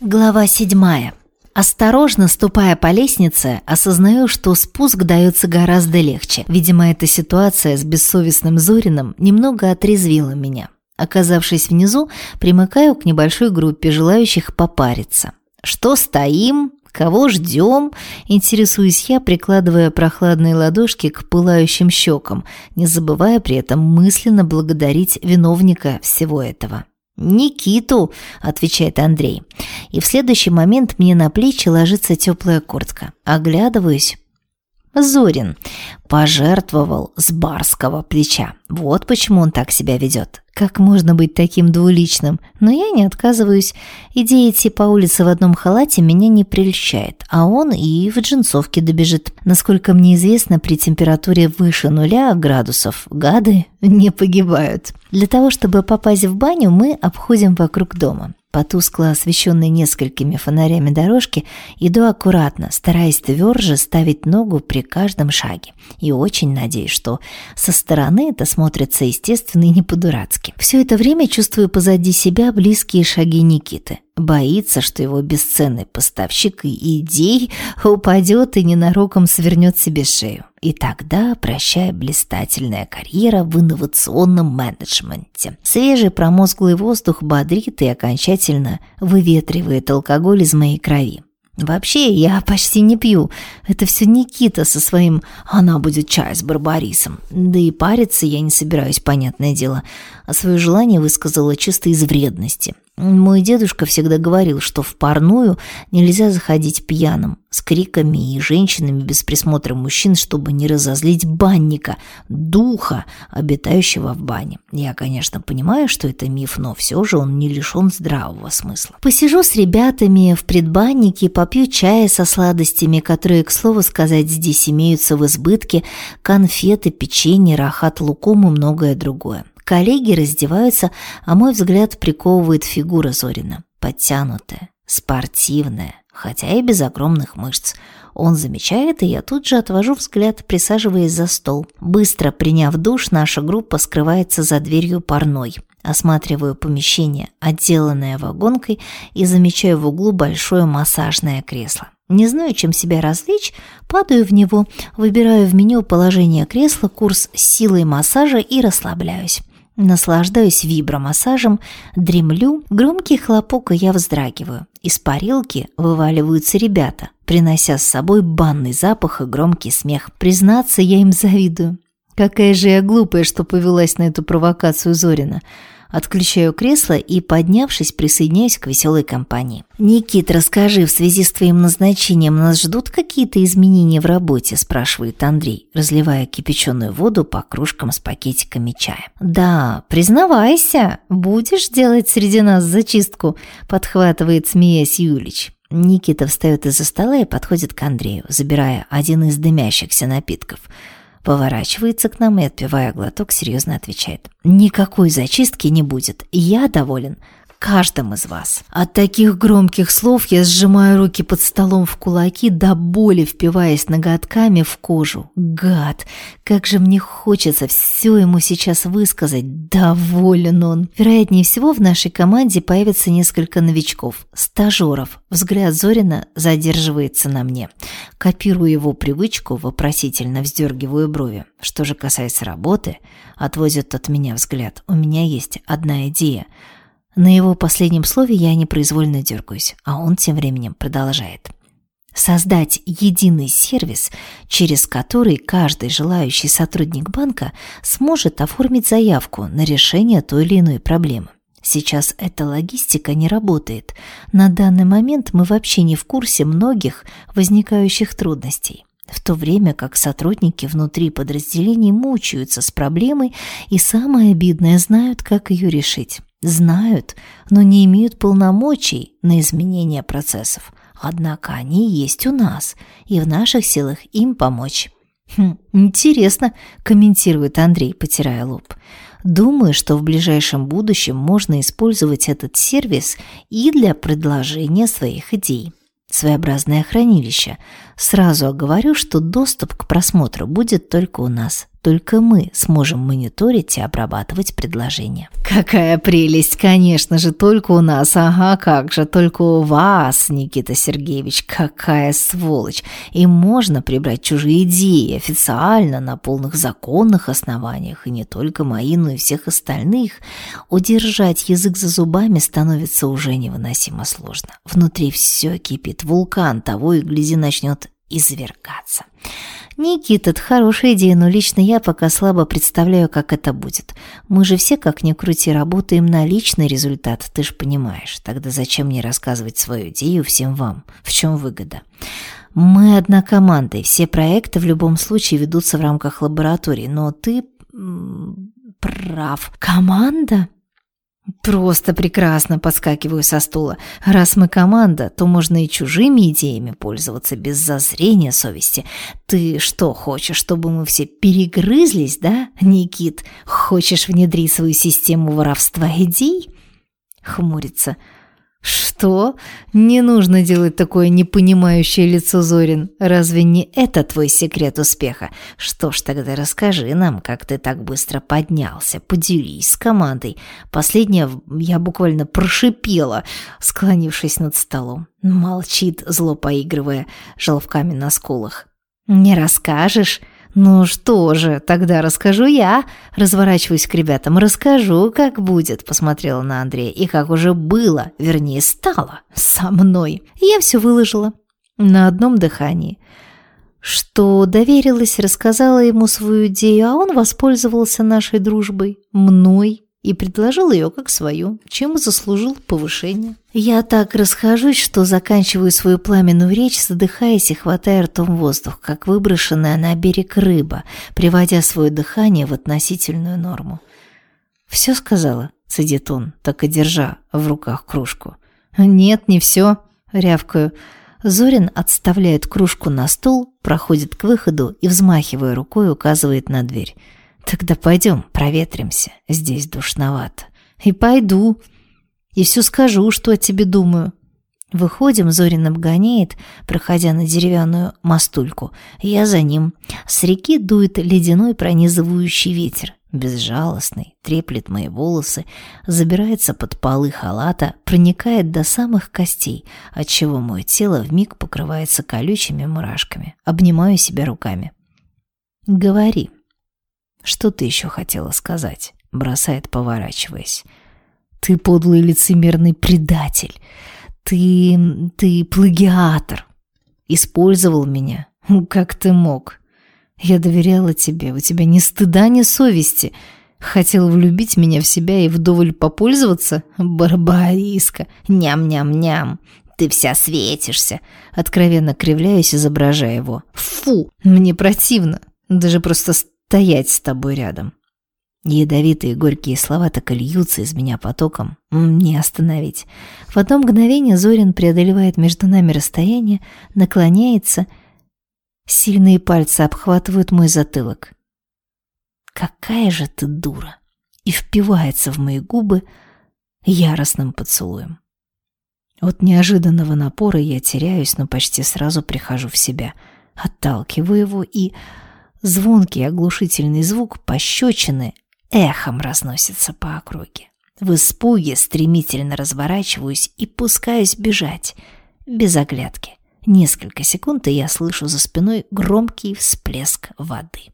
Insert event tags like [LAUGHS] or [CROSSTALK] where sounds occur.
Глава седьмая. Осторожно ступая по лестнице, осознаю, что спуск дается гораздо легче. Видимо, эта ситуация с бессовестным Зориным немного отрезвила меня. Оказавшись внизу, примыкаю к небольшой группе желающих попариться. «Что стоим? Кого ждем?» – интересуюсь я, прикладывая прохладные ладошки к пылающим щекам, не забывая при этом мысленно благодарить виновника всего этого. «Никиту», — отвечает Андрей. И в следующий момент мне на плечи ложится теплая куртка. Оглядываюсь. Зорин пожертвовал с барского плеча. Вот почему он так себя ведет. Как можно быть таким двуличным? Но я не отказываюсь. Идея идти по улице в одном халате меня не прельщает, а он и в джинсовке добежит. Насколько мне известно, при температуре выше нуля градусов гады [LAUGHS] не погибают. Для того, чтобы попасть в баню, мы обходим вокруг дома. По тускло освещенной несколькими фонарями дорожке иду аккуратно, стараясь тверже ставить ногу при каждом шаге. И очень надеюсь, что со стороны это смотрится естественно и не по-дурацки. Все это время чувствую позади себя близкие шаги Никиты. Боится, что его бесценный поставщик идей упадет и ненароком свернет себе шею. И тогда прощай блистательная карьера в инновационном менеджменте. Свежий промозглый воздух бодрит и окончательно выветривает алкоголь из моей крови. Вообще, я почти не пью. Это все Никита со своим «она будет чай с барбарисом». Да и париться я не собираюсь, понятное дело. А свое желание высказала чисто из вредности. Мой дедушка всегда говорил, что в парную нельзя заходить пьяным, с криками и женщинами без присмотра мужчин, чтобы не разозлить банника, духа, обитающего в бане. Я, конечно, понимаю, что это миф, но все же он не лишен здравого смысла. Посижу с ребятами в предбаннике, попью чая со сладостями, которые, к слову сказать, здесь имеются в избытке, конфеты, печенье, рахат лукум и многое другое. Коллеги раздеваются, а мой взгляд приковывает фигура Зорина. Подтянутая, спортивная, хотя и без огромных мышц. Он замечает, и я тут же отвожу взгляд, присаживаясь за стол. Быстро приняв душ, наша группа скрывается за дверью парной. Осматриваю помещение, отделанное вагонкой, и замечаю в углу большое массажное кресло. Не знаю, чем себя развлечь, падаю в него, выбираю в меню положение кресла, курс силой массажа и расслабляюсь. Наслаждаюсь вибромассажем, дремлю, громкий хлопок, и я вздрагиваю. Из парилки вываливаются ребята, принося с собой банный запах и громкий смех. Признаться, я им завидую. Какая же я глупая, что повелась на эту провокацию Зорина. Отключаю кресло и, поднявшись, присоединяюсь к веселой компании. «Никит, расскажи, в связи с твоим назначением нас ждут какие-то изменения в работе?» – спрашивает Андрей, разливая кипяченую воду по кружкам с пакетиками чая. «Да, признавайся, будешь делать среди нас зачистку?» – подхватывает, смеясь Юлич. Никита встает из-за стола и подходит к Андрею, забирая один из дымящихся напитков – Поворачивается к нам и, отпивая глоток, серьезно отвечает. «Никакой зачистки не будет. Я доволен каждым из вас. От таких громких слов я сжимаю руки под столом в кулаки, до боли впиваясь ноготками в кожу. Гад! Как же мне хочется все ему сейчас высказать. Доволен он. Вероятнее всего, в нашей команде появится несколько новичков, стажеров. Взгляд Зорина задерживается на мне. Копирую его привычку, вопросительно вздергиваю брови. Что же касается работы, отвозит от меня взгляд. У меня есть одна идея – на его последнем слове я непроизвольно дергаюсь, а он тем временем продолжает. Создать единый сервис, через который каждый желающий сотрудник банка сможет оформить заявку на решение той или иной проблемы. Сейчас эта логистика не работает. На данный момент мы вообще не в курсе многих возникающих трудностей в то время как сотрудники внутри подразделений мучаются с проблемой и самое обидное знают, как ее решить. Знают, но не имеют полномочий на изменение процессов. Однако они есть у нас, и в наших силах им помочь. Хм, интересно, комментирует Андрей, потирая лоб. Думаю, что в ближайшем будущем можно использовать этот сервис и для предложения своих идей. Своеобразное хранилище. Сразу оговорю, что доступ к просмотру будет только у нас. Только мы сможем мониторить и обрабатывать предложения. Какая прелесть, конечно же, только у нас. Ага, как же, только у вас, Никита Сергеевич. Какая сволочь. И можно прибрать чужие идеи официально, на полных законных основаниях, и не только мои, но и всех остальных. Удержать язык за зубами становится уже невыносимо сложно. Внутри все кипит, вулкан того и гляди начнет извергаться. «Никита, это хорошая идея, но лично я пока слабо представляю, как это будет. Мы же все, как ни крути, работаем на личный результат, ты ж понимаешь. Тогда зачем мне рассказывать свою идею всем вам? В чем выгода?» «Мы одна команда, и все проекты в любом случае ведутся в рамках лаборатории, но ты прав. Команда?» Просто прекрасно подскакиваю со стула. Раз мы команда, то можно и чужими идеями пользоваться без зазрения совести. Ты что, хочешь, чтобы мы все перегрызлись, да, Никит? Хочешь внедрить свою систему воровства идей? Хмурится. «Что? Не нужно делать такое непонимающее лицо, Зорин. Разве не это твой секрет успеха? Что ж, тогда расскажи нам, как ты так быстро поднялся. Поделись с командой. Последнее я буквально прошипела, склонившись над столом. Молчит, зло поигрывая желвками на скулах. «Не расскажешь?» «Ну что же, тогда расскажу я». Разворачиваюсь к ребятам. «Расскажу, как будет», — посмотрела на Андрея. «И как уже было, вернее, стало со мной». Я все выложила на одном дыхании. Что доверилась, рассказала ему свою идею, а он воспользовался нашей дружбой, мной и предложил ее как свою, чем заслужил повышение. Я так расхожусь, что заканчиваю свою пламенную речь, задыхаясь и хватая ртом воздух, как выброшенная на берег рыба, приводя свое дыхание в относительную норму. «Все сказала?» — цедит он, так и держа в руках кружку. «Нет, не все», — рявкаю. Зорин отставляет кружку на стол, проходит к выходу и, взмахивая рукой, указывает на дверь. Тогда пойдем проветримся, здесь душновато. И пойду, и все скажу, что о тебе думаю. Выходим, Зорин обгоняет, проходя на деревянную мостульку. Я за ним. С реки дует ледяной пронизывающий ветер. Безжалостный, треплет мои волосы, забирается под полы халата, проникает до самых костей, отчего мое тело вмиг покрывается колючими мурашками. Обнимаю себя руками. «Говори», «Что ты еще хотела сказать?» — бросает, поворачиваясь. «Ты подлый лицемерный предатель! Ты... ты плагиатор! Использовал меня? Как ты мог? Я доверяла тебе, у тебя ни стыда, ни совести!» Хотел влюбить меня в себя и вдоволь попользоваться? Барбариска! Ням-ням-ням! Ты вся светишься!» Откровенно кривляюсь, изображая его. «Фу! Мне противно! Даже просто стоять с тобой рядом. Ядовитые горькие слова так и льются из меня потоком. Не остановить. В одно мгновение Зорин преодолевает между нами расстояние, наклоняется. Сильные пальцы обхватывают мой затылок. «Какая же ты дура!» И впивается в мои губы яростным поцелуем. От неожиданного напора я теряюсь, но почти сразу прихожу в себя. Отталкиваю его и Звонкий оглушительный звук пощечины эхом разносится по округе. В испуге стремительно разворачиваюсь и пускаюсь бежать, без оглядки. Несколько секунд, и я слышу за спиной громкий всплеск воды.